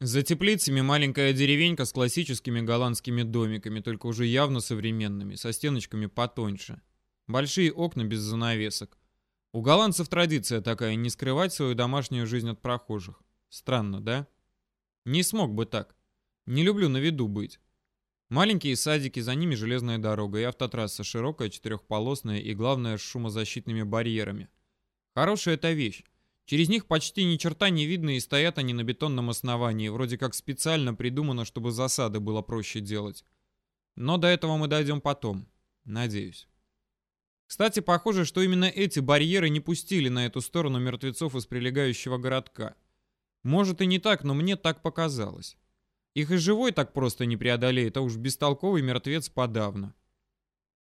За теплицами маленькая деревенька с классическими голландскими домиками, только уже явно современными, со стеночками потоньше. Большие окна без занавесок. У голландцев традиция такая, не скрывать свою домашнюю жизнь от прохожих. Странно, да? Не смог бы так. Не люблю на виду быть. Маленькие садики, за ними железная дорога и автотрасса широкая, четырехполосная и, главное, с шумозащитными барьерами. Хорошая это вещь. Через них почти ни черта не видно и стоят они на бетонном основании, вроде как специально придумано, чтобы засады было проще делать. Но до этого мы дойдем потом. Надеюсь. Кстати, похоже, что именно эти барьеры не пустили на эту сторону мертвецов из прилегающего городка. Может и не так, но мне так показалось. Их и живой так просто не преодолеет, а уж бестолковый мертвец подавно.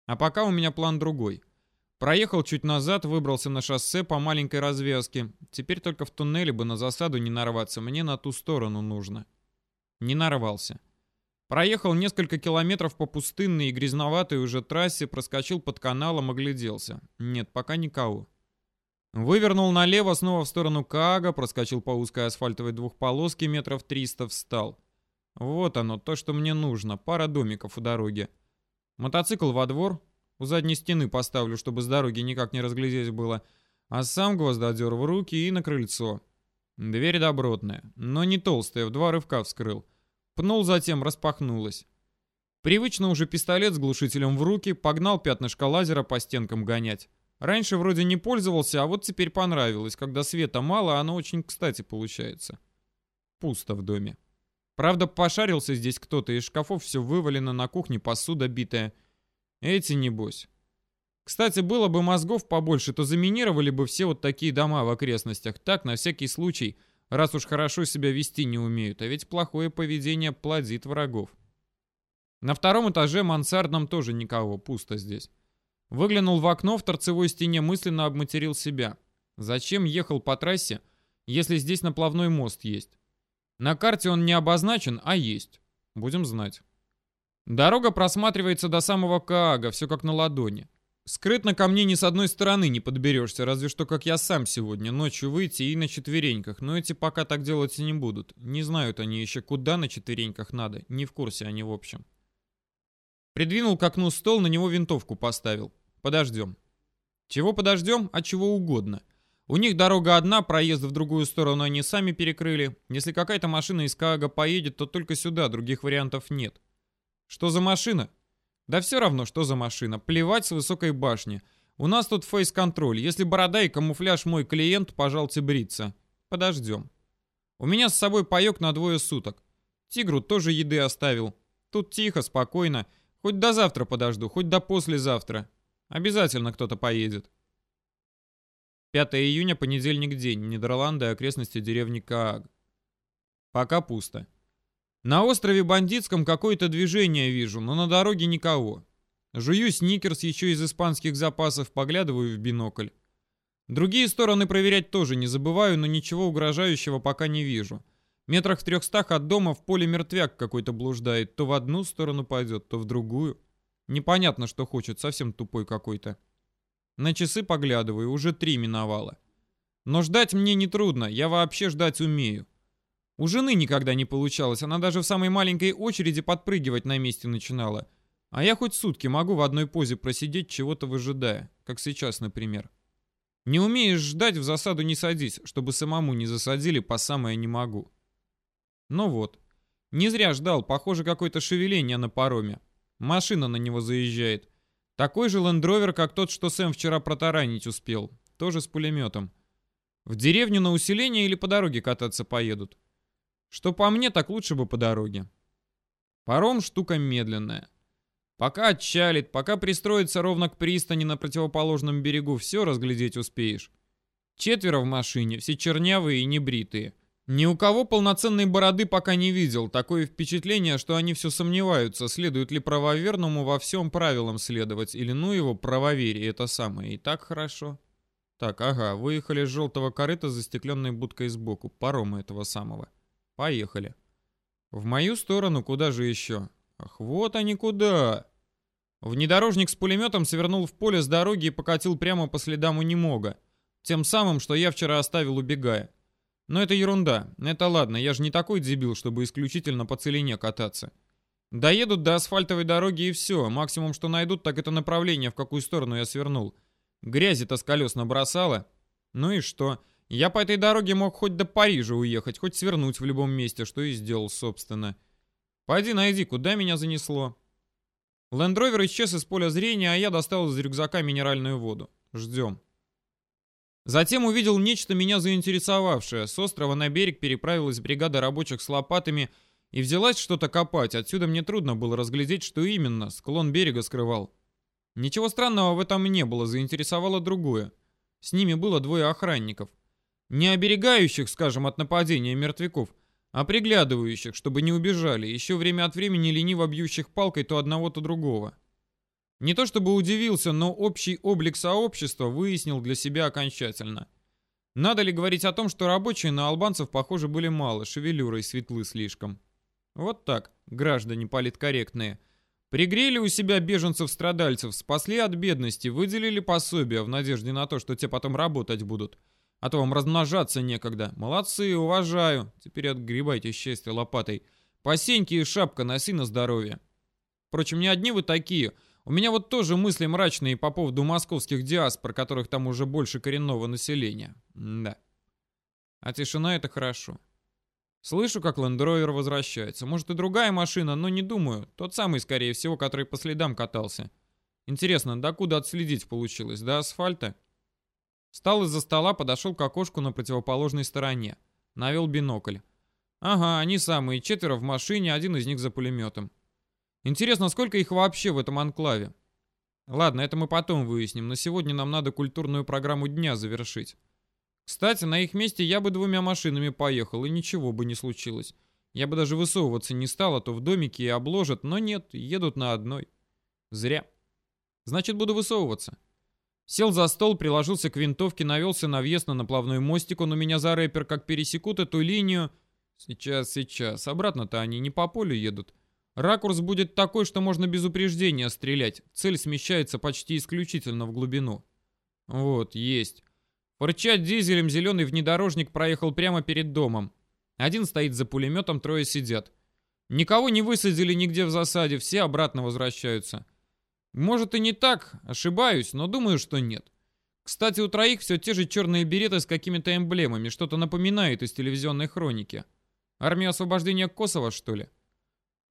А пока у меня план другой. Проехал чуть назад, выбрался на шоссе по маленькой развязке. Теперь только в туннеле бы на засаду не нарваться, мне на ту сторону нужно. Не нарвался. Проехал несколько километров по пустынной и грязноватой уже трассе, проскочил под каналом, огляделся. Нет, пока никого. Вывернул налево, снова в сторону Каага, проскочил по узкой асфальтовой двухполоске метров триста, встал. Вот оно, то, что мне нужно. Пара домиков у дороги. Мотоцикл во двор. У задней стены поставлю, чтобы с дороги никак не разглядеть было. А сам гвоздодер в руки и на крыльцо. Дверь добротная, но не толстая, в два рывка вскрыл. Пнул затем, распахнулась. Привычно уже пистолет с глушителем в руки, погнал пятнышко лазера по стенкам гонять. Раньше вроде не пользовался, а вот теперь понравилось. Когда света мало, оно очень кстати получается. Пусто в доме. Правда, пошарился здесь кто-то, из шкафов все вывалено, на кухне посуда битая. Эти, небось. Кстати, было бы мозгов побольше, то заминировали бы все вот такие дома в окрестностях. Так, на всякий случай, раз уж хорошо себя вести не умеют. А ведь плохое поведение плодит врагов. На втором этаже мансардном тоже никого, пусто здесь. Выглянул в окно в торцевой стене, мысленно обматерил себя. Зачем ехал по трассе, если здесь наплавной мост есть? На карте он не обозначен, а есть. Будем знать. Дорога просматривается до самого Каага, все как на ладони. Скрытно ко мне ни с одной стороны не подберешься, разве что как я сам сегодня, ночью выйти и на четвереньках, но эти пока так делать и не будут. Не знают они еще, куда на четвереньках надо, не в курсе они в общем. Придвинул к окну стол, на него винтовку поставил. Подождем. Чего подождем? А чего угодно. У них дорога одна, проезд в другую сторону они сами перекрыли. Если какая-то машина из Каага поедет, то только сюда, других вариантов нет. Что за машина? Да все равно, что за машина. Плевать с высокой башни. У нас тут фейс-контроль. Если борода и камуфляж мой клиент, пожалуйте бриться. Подождем. У меня с собой паек на двое суток. Тигру тоже еды оставил. Тут тихо, спокойно. Хоть до завтра подожду, хоть до послезавтра. Обязательно кто-то поедет. 5 июня, понедельник день. Нидерланды, окрестности деревни Кааг. Пока пусто. На острове Бандитском какое-то движение вижу, но на дороге никого. Жую сникерс еще из испанских запасов, поглядываю в бинокль. Другие стороны проверять тоже не забываю, но ничего угрожающего пока не вижу. Метрах в трехстах от дома в поле мертвяк какой-то блуждает. То в одну сторону пойдет, то в другую. Непонятно, что хочет, совсем тупой какой-то. На часы поглядываю, уже три миновало. Но ждать мне нетрудно, я вообще ждать умею. У жены никогда не получалось, она даже в самой маленькой очереди подпрыгивать на месте начинала. А я хоть сутки могу в одной позе просидеть, чего-то выжидая, как сейчас, например. Не умеешь ждать, в засаду не садись, чтобы самому не засадили, по самое не могу. Ну вот. Не зря ждал, похоже, какое-то шевеление на пароме. Машина на него заезжает. Такой же лендровер, как тот, что Сэм вчера протаранить успел. Тоже с пулеметом. В деревню на усиление или по дороге кататься поедут? Что по мне, так лучше бы по дороге. Паром штука медленная. Пока отчалит, пока пристроится ровно к пристани на противоположном берегу, все разглядеть успеешь. Четверо в машине, все чернявые и небритые. Ни у кого полноценной бороды пока не видел. Такое впечатление, что они все сомневаются, следует ли правоверному во всем правилам следовать, или ну его правоверие, это самое. И так хорошо. Так, ага, выехали с желтого корыта застекленной будкой сбоку, парома этого самого. Поехали. В мою сторону, куда же еще? Ах, вот они куда. Внедорожник с пулеметом свернул в поле с дороги и покатил прямо по следам у немога. Тем самым, что я вчера оставил убегая. Но это ерунда. Это ладно, я же не такой дебил, чтобы исключительно по целине кататься. Доедут до асфальтовой дороги и все. Максимум, что найдут, так это направление, в какую сторону я свернул. Грязи-то с колес набросало. Ну и что? Я по этой дороге мог хоть до Парижа уехать, хоть свернуть в любом месте, что и сделал, собственно. Пойди найди, куда меня занесло. Лендровер исчез из поля зрения, а я достал из рюкзака минеральную воду. Ждем. Затем увидел нечто меня заинтересовавшее. С острова на берег переправилась бригада рабочих с лопатами и взялась что-то копать. Отсюда мне трудно было разглядеть, что именно. Склон берега скрывал. Ничего странного в этом не было, заинтересовало другое. С ними было двое охранников. Не оберегающих, скажем, от нападения мертвяков, а приглядывающих, чтобы не убежали, еще время от времени лениво бьющих палкой то одного, то другого. Не то чтобы удивился, но общий облик сообщества выяснил для себя окончательно. Надо ли говорить о том, что рабочие на албанцев, похоже, были мало, шевелюрой светлы слишком. Вот так, граждане политкорректные. Пригрели у себя беженцев-страдальцев, спасли от бедности, выделили пособия в надежде на то, что те потом работать будут. А то вам размножаться некогда. Молодцы, уважаю. Теперь отгребайте счастье лопатой. Посеньки и шапка носи на здоровье. Впрочем, не одни вы такие – у меня вот тоже мысли мрачные по поводу московских диаспор, которых там уже больше коренного населения. Да. А тишина — это хорошо. Слышу, как лендровер возвращается. Может и другая машина, но не думаю. Тот самый, скорее всего, который по следам катался. Интересно, докуда отследить получилось? До асфальта? Встал из-за стола, подошел к окошку на противоположной стороне. Навел бинокль. Ага, они самые, четверо в машине, один из них за пулеметом. Интересно, сколько их вообще в этом анклаве? Ладно, это мы потом выясним. На сегодня нам надо культурную программу дня завершить. Кстати, на их месте я бы двумя машинами поехал, и ничего бы не случилось. Я бы даже высовываться не стал, а то в домике и обложат, но нет, едут на одной. Зря. Значит, буду высовываться. Сел за стол, приложился к винтовке, навелся на въезд на наплавной мостик, он у меня за рэпер, как пересекут эту линию... Сейчас, сейчас. Обратно-то они не по полю едут. Ракурс будет такой, что можно без упреждения стрелять. Цель смещается почти исключительно в глубину. Вот, есть. Фырчать дизелем зеленый внедорожник проехал прямо перед домом. Один стоит за пулеметом, трое сидят. Никого не высадили нигде в засаде, все обратно возвращаются. Может и не так, ошибаюсь, но думаю, что нет. Кстати, у троих все те же черные береты с какими-то эмблемами, что-то напоминает из телевизионной хроники. Армия освобождения Косово, что ли?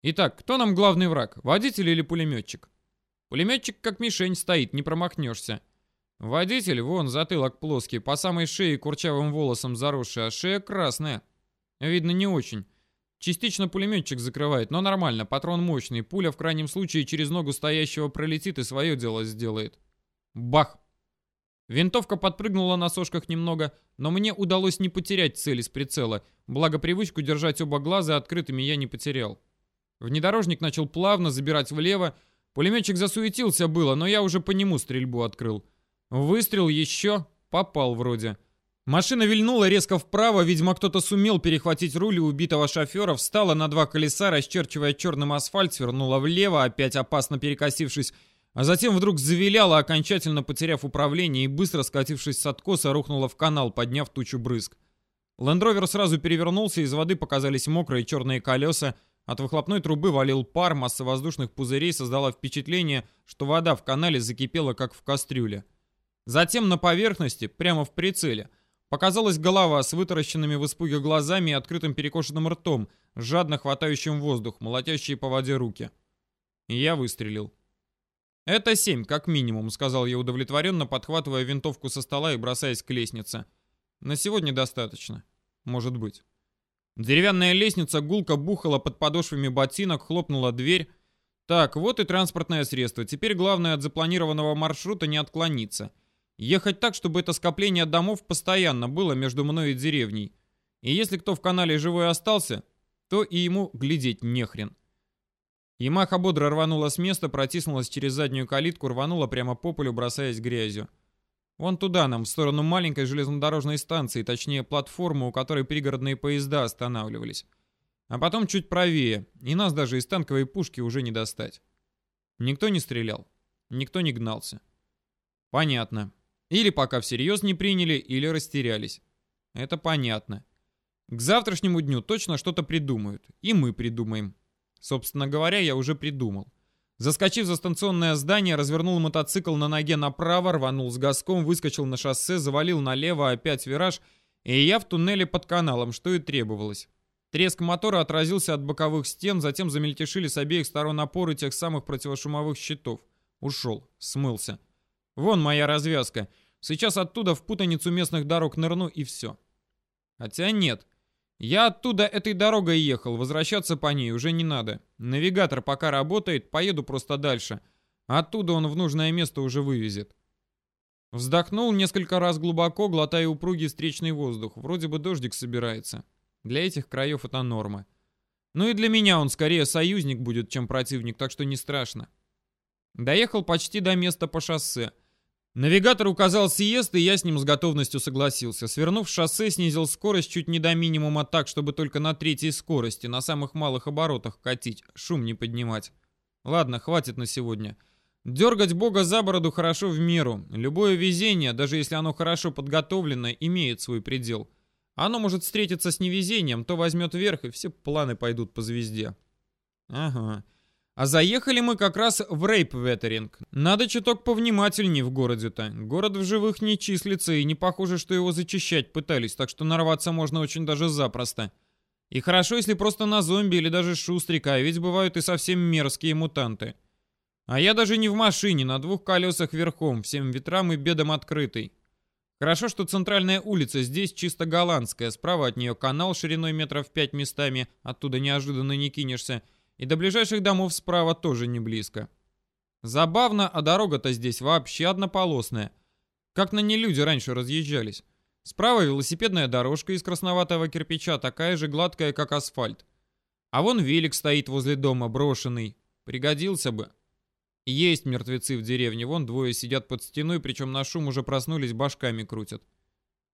Итак, кто нам главный враг, водитель или пулеметчик? Пулеметчик как мишень стоит, не промахнешься. Водитель, вон, затылок плоский, по самой шее курчавым волосом заросший, а шея красная. Видно, не очень. Частично пулеметчик закрывает, но нормально, патрон мощный, пуля в крайнем случае через ногу стоящего пролетит и свое дело сделает. Бах! Винтовка подпрыгнула на сошках немного, но мне удалось не потерять цель из прицела, благо привычку держать оба глаза открытыми я не потерял. Внедорожник начал плавно забирать влево. Пулеметчик засуетился было, но я уже по нему стрельбу открыл. Выстрел еще. Попал вроде. Машина вильнула резко вправо, видимо, кто-то сумел перехватить руль у убитого шофера, встала на два колеса, расчерчивая черным асфальт, свернула влево, опять опасно перекосившись, а затем вдруг завиляла, окончательно потеряв управление и быстро скатившись с откоса, рухнула в канал, подняв тучу брызг. Лендровер сразу перевернулся, из воды показались мокрые черные колеса, от выхлопной трубы валил пар, масса воздушных пузырей создала впечатление, что вода в канале закипела, как в кастрюле. Затем на поверхности, прямо в прицеле, показалась голова с вытаращенными в испуге глазами и открытым перекошенным ртом, жадно хватающим воздух, молотящие по воде руки. Я выстрелил. «Это семь, как минимум», — сказал я удовлетворенно, подхватывая винтовку со стола и бросаясь к лестнице. «На сегодня достаточно. Может быть». Деревянная лестница гулко бухала под подошвами ботинок, хлопнула дверь. Так, вот и транспортное средство. Теперь главное от запланированного маршрута не отклониться. Ехать так, чтобы это скопление домов постоянно было между мной и деревней. И если кто в канале живой остался, то и ему глядеть нехрен. Ямаха бодро рванула с места, протиснулась через заднюю калитку, рванула прямо по полю, бросаясь грязью. Вон туда нам, в сторону маленькой железнодорожной станции, точнее платформы, у которой пригородные поезда останавливались. А потом чуть правее, и нас даже из танковой пушки уже не достать. Никто не стрелял, никто не гнался. Понятно. Или пока всерьез не приняли, или растерялись. Это понятно. К завтрашнему дню точно что-то придумают. И мы придумаем. Собственно говоря, я уже придумал. Заскочив за станционное здание, развернул мотоцикл на ноге направо, рванул с газком, выскочил на шоссе, завалил налево, опять вираж, и я в туннеле под каналом, что и требовалось. Треск мотора отразился от боковых стен, затем замельтешили с обеих сторон опоры тех самых противошумовых щитов. Ушел, смылся. Вон моя развязка. Сейчас оттуда в путаницу местных дорог нырну и все. Хотя нет. Я оттуда этой дорогой ехал, возвращаться по ней уже не надо. Навигатор пока работает, поеду просто дальше. Оттуда он в нужное место уже вывезет. Вздохнул несколько раз глубоко, глотая упругий встречный воздух. Вроде бы дождик собирается. Для этих краев это норма. Ну и для меня он скорее союзник будет, чем противник, так что не страшно. Доехал почти до места по шоссе. Навигатор указал съезд, и я с ним с готовностью согласился. Свернув шоссе, снизил скорость чуть не до минимума так, чтобы только на третьей скорости, на самых малых оборотах катить, шум не поднимать. Ладно, хватит на сегодня. Дергать бога за бороду хорошо в меру. Любое везение, даже если оно хорошо подготовлено, имеет свой предел. Оно может встретиться с невезением, то возьмет верх, и все планы пойдут по звезде. Ага. А заехали мы как раз в Рейп-Ветеринг. Надо чуток повнимательней в городе-то. Город в живых не числится, и не похоже, что его зачищать пытались, так что нарваться можно очень даже запросто. И хорошо, если просто на зомби или даже шустрика, ведь бывают и совсем мерзкие мутанты. А я даже не в машине, на двух колесах верхом, всем ветрам и бедам открытый. Хорошо, что центральная улица здесь чисто голландская, справа от нее канал шириной метров пять местами, оттуда неожиданно не кинешься, и до ближайших домов справа тоже не близко. Забавно, а дорога-то здесь вообще однополосная. Как на ней люди раньше разъезжались. Справа велосипедная дорожка из красноватого кирпича, такая же гладкая, как асфальт. А вон велик стоит возле дома, брошенный. Пригодился бы. Есть мертвецы в деревне, вон двое сидят под стеной, причем на шум уже проснулись, башками крутят.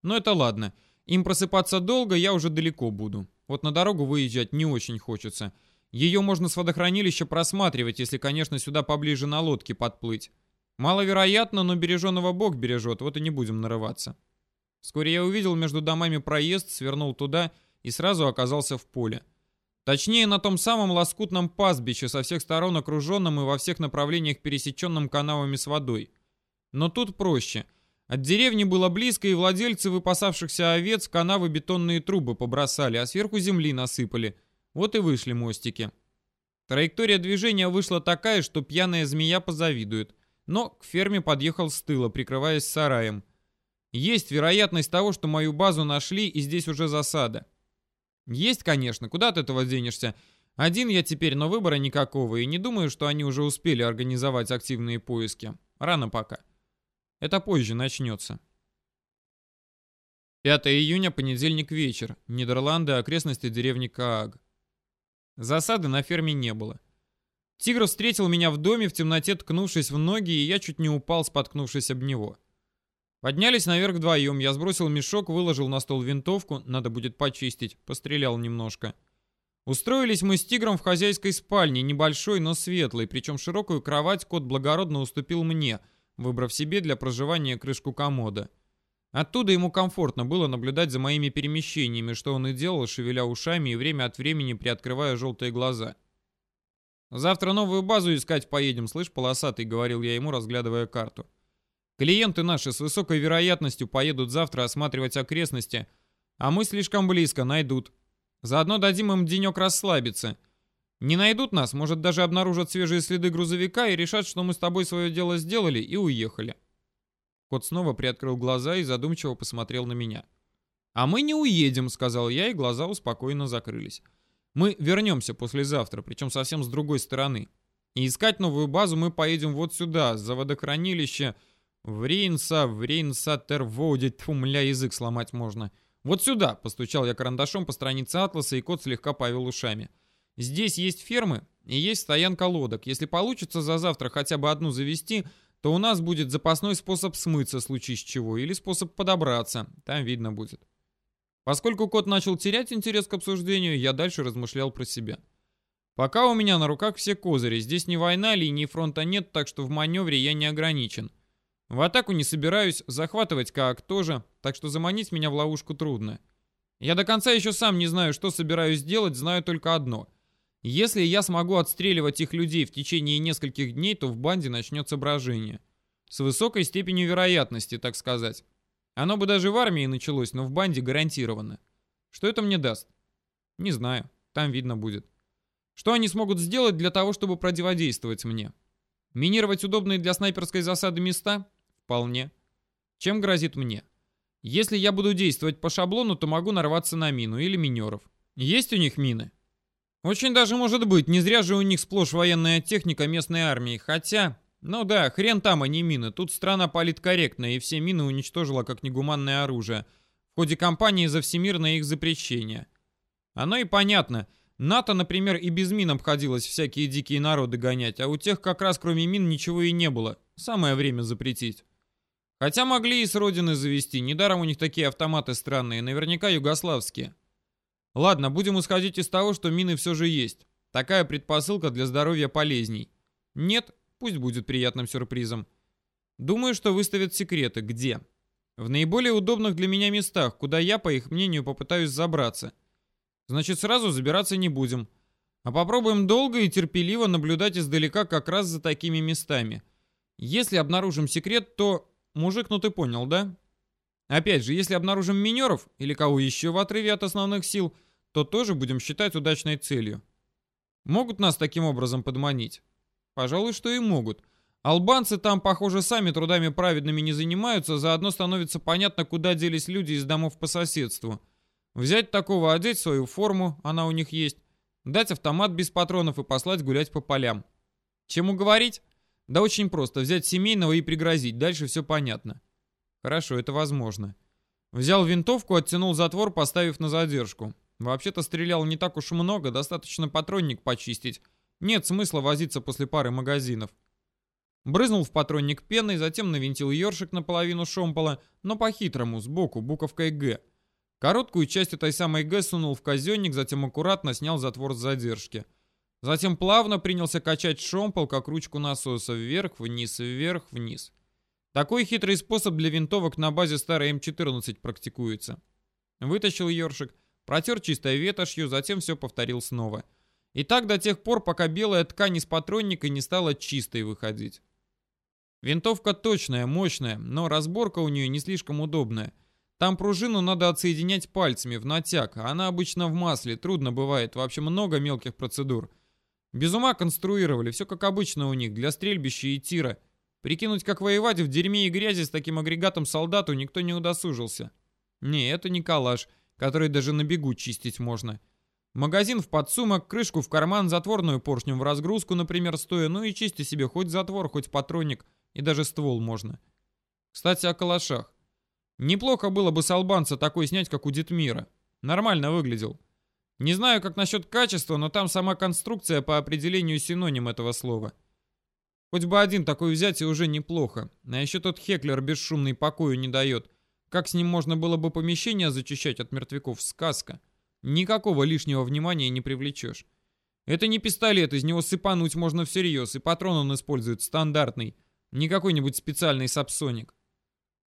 Но это ладно. Им просыпаться долго, я уже далеко буду. Вот на дорогу выезжать не очень хочется. Ее можно с водохранилища просматривать, если, конечно, сюда поближе на лодке подплыть. Маловероятно, но береженого Бог бережет, вот и не будем нарываться. Вскоре я увидел между домами проезд, свернул туда и сразу оказался в поле. Точнее, на том самом лоскутном пастбище, со всех сторон окруженном и во всех направлениях пересеченном канавами с водой. Но тут проще. От деревни было близко, и владельцы выпасавшихся овец канавы бетонные трубы побросали, а сверху земли насыпали – вот и вышли мостики. Траектория движения вышла такая, что пьяная змея позавидует. Но к ферме подъехал с тыла, прикрываясь сараем. Есть вероятность того, что мою базу нашли, и здесь уже засада. Есть, конечно, куда от этого денешься. Один я теперь, но выбора никакого, и не думаю, что они уже успели организовать активные поиски. Рано пока. Это позже начнется. 5 июня, понедельник вечер. Нидерланды, окрестности деревни Кааг. Засады на ферме не было. Тигр встретил меня в доме, в темноте ткнувшись в ноги, и я чуть не упал, споткнувшись об него. Поднялись наверх вдвоем, я сбросил мешок, выложил на стол винтовку, надо будет почистить, пострелял немножко. Устроились мы с тигром в хозяйской спальне, небольшой, но светлой, причем широкую кровать кот благородно уступил мне, выбрав себе для проживания крышку комода. Оттуда ему комфортно было наблюдать за моими перемещениями, что он и делал, шевеля ушами и время от времени приоткрывая желтые глаза. «Завтра новую базу искать поедем, слышь, полосатый», — говорил я ему, разглядывая карту. «Клиенты наши с высокой вероятностью поедут завтра осматривать окрестности, а мы слишком близко, найдут. Заодно дадим им денек расслабиться. Не найдут нас, может даже обнаружат свежие следы грузовика и решат, что мы с тобой свое дело сделали и уехали». Кот снова приоткрыл глаза и задумчиво посмотрел на меня. «А мы не уедем», — сказал я, и глаза успокоенно закрылись. «Мы вернемся послезавтра, причем совсем с другой стороны. И искать новую базу мы поедем вот сюда, за водохранилище в Рейнса, в Рейнса Тервоуди, тьфу, мля, язык сломать можно. Вот сюда», — постучал я карандашом по странице атласа, и кот слегка повел ушами. «Здесь есть фермы и есть стоянка лодок. Если получится за завтра хотя бы одну завести, то у нас будет запасной способ смыться, случись чего, или способ подобраться. Там видно будет. Поскольку кот начал терять интерес к обсуждению, я дальше размышлял про себя. Пока у меня на руках все козыри. Здесь не война, линии фронта нет, так что в маневре я не ограничен. В атаку не собираюсь, захватывать как тоже, так что заманить меня в ловушку трудно. Я до конца еще сам не знаю, что собираюсь делать, знаю только одно. Если я смогу отстреливать их людей в течение нескольких дней, то в банде начнется брожение. С высокой степенью вероятности, так сказать. Оно бы даже в армии началось, но в банде гарантированно. Что это мне даст? Не знаю, там видно будет. Что они смогут сделать для того, чтобы противодействовать мне? Минировать удобные для снайперской засады места? Вполне. Чем грозит мне? Если я буду действовать по шаблону, то могу нарваться на мину или минеров. Есть у них мины? Очень даже может быть, не зря же у них сплошь военная техника местной армии, хотя... Ну да, хрен там, а не мины. Тут страна политкорректная, и все мины уничтожила как негуманное оружие. В ходе кампании за всемирное их запрещение. Оно и понятно. НАТО, например, и без мин обходилось всякие дикие народы гонять, а у тех как раз кроме мин ничего и не было. Самое время запретить. Хотя могли и с родины завести, недаром у них такие автоматы странные, наверняка югославские. Ладно, будем исходить из того, что мины все же есть. Такая предпосылка для здоровья полезней. Нет, пусть будет приятным сюрпризом. Думаю, что выставят секреты. Где? В наиболее удобных для меня местах, куда я, по их мнению, попытаюсь забраться. Значит, сразу забираться не будем. А попробуем долго и терпеливо наблюдать издалека как раз за такими местами. Если обнаружим секрет, то... Мужик, ну ты понял, да? Опять же, если обнаружим минеров или кого еще в отрыве от основных сил, то тоже будем считать удачной целью. Могут нас таким образом подманить? Пожалуй, что и могут. Албанцы там, похоже, сами трудами праведными не занимаются, заодно становится понятно, куда делись люди из домов по соседству. Взять такого, одеть свою форму, она у них есть, дать автомат без патронов и послать гулять по полям. Чему говорить? Да очень просто, взять семейного и пригрозить, дальше все понятно. Хорошо, это возможно. Взял винтовку, оттянул затвор, поставив на задержку. Вообще-то стрелял не так уж много, достаточно патронник почистить. Нет смысла возиться после пары магазинов. Брызнул в патронник пеной, затем навинтил ёршик наполовину шомпола, но по-хитрому, сбоку, буковкой «Г». Короткую часть этой самой «Г» сунул в казенник, затем аккуратно снял затвор с задержки. Затем плавно принялся качать шомпол, как ручку насоса, вверх, вниз, вверх, вниз. Такой хитрый способ для винтовок на базе старой М14 практикуется. Вытащил ёршик, протер чистой ветошью, затем все повторил снова. И так до тех пор, пока белая ткань из патронника не стала чистой выходить. Винтовка точная, мощная, но разборка у нее не слишком удобная. Там пружину надо отсоединять пальцами в натяг, а она обычно в масле, трудно бывает, вообще много мелких процедур. Без ума конструировали, все как обычно у них, для стрельбища и тира. Прикинуть, как воевать в дерьме и грязи с таким агрегатом солдату никто не удосужился. Не, это не калаш, который даже на бегу чистить можно. Магазин в подсумок, крышку в карман, затворную поршнем в разгрузку, например, стоя, ну и чисти себе хоть затвор, хоть патронник, и даже ствол можно. Кстати, о калашах. Неплохо было бы с албанца такой снять, как у Детмира. Нормально выглядел. Не знаю, как насчет качества, но там сама конструкция по определению синоним этого слова. Хоть бы один такой взять и уже неплохо. А еще тот Хеклер бесшумный покою не дает. Как с ним можно было бы помещение зачищать от мертвяков? Сказка. Никакого лишнего внимания не привлечешь. Это не пистолет, из него сыпануть можно всерьез, и патрон он использует стандартный. Не какой-нибудь специальный сапсоник.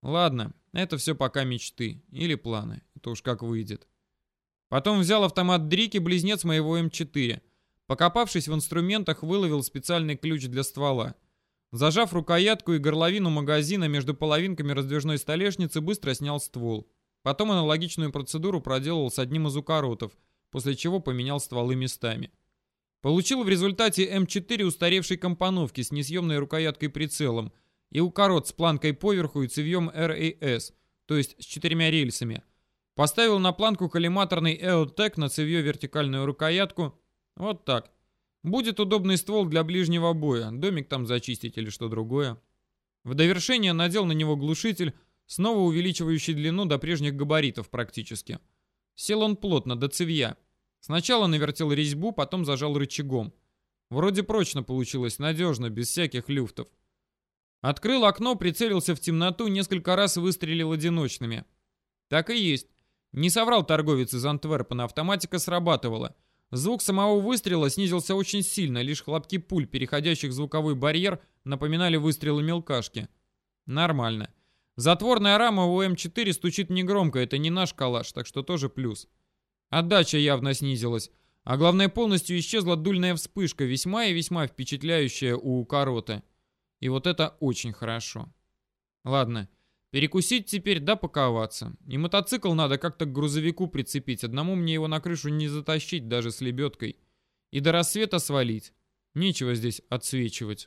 Ладно, это все пока мечты. Или планы. Это уж как выйдет. Потом взял автомат Дрики, близнец моего М4. Покопавшись в инструментах, выловил специальный ключ для ствола. Зажав рукоятку и горловину магазина между половинками раздвижной столешницы, быстро снял ствол. Потом аналогичную процедуру проделал с одним из укоротов, после чего поменял стволы местами. Получил в результате М4 устаревшей компоновки с несъемной рукояткой прицелом и укорот с планкой поверху и цевьем RAS, то есть с четырьмя рельсами. Поставил на планку коллиматорный EOTEC на цевье вертикальную рукоятку, вот так. Будет удобный ствол для ближнего боя, домик там зачистить или что другое. В довершение надел на него глушитель, снова увеличивающий длину до прежних габаритов практически. Сел он плотно, до цевья. Сначала навертел резьбу, потом зажал рычагом. Вроде прочно получилось, надежно, без всяких люфтов. Открыл окно, прицелился в темноту, несколько раз выстрелил одиночными. Так и есть. Не соврал торговец из Антверпена, автоматика срабатывала. Звук самого выстрела снизился очень сильно, лишь хлопки пуль, переходящих в звуковой барьер, напоминали выстрелы мелкашки. Нормально. Затворная рама у М4 стучит негромко, это не наш калаш, так что тоже плюс. Отдача явно снизилась. А главное, полностью исчезла дульная вспышка, весьма и весьма впечатляющая у короты. И вот это очень хорошо. Ладно, перекусить теперь да паковаться. И мотоцикл надо как-то к грузовику прицепить, одному мне его на крышу не затащить даже с лебедкой. И до рассвета свалить. Нечего здесь отсвечивать.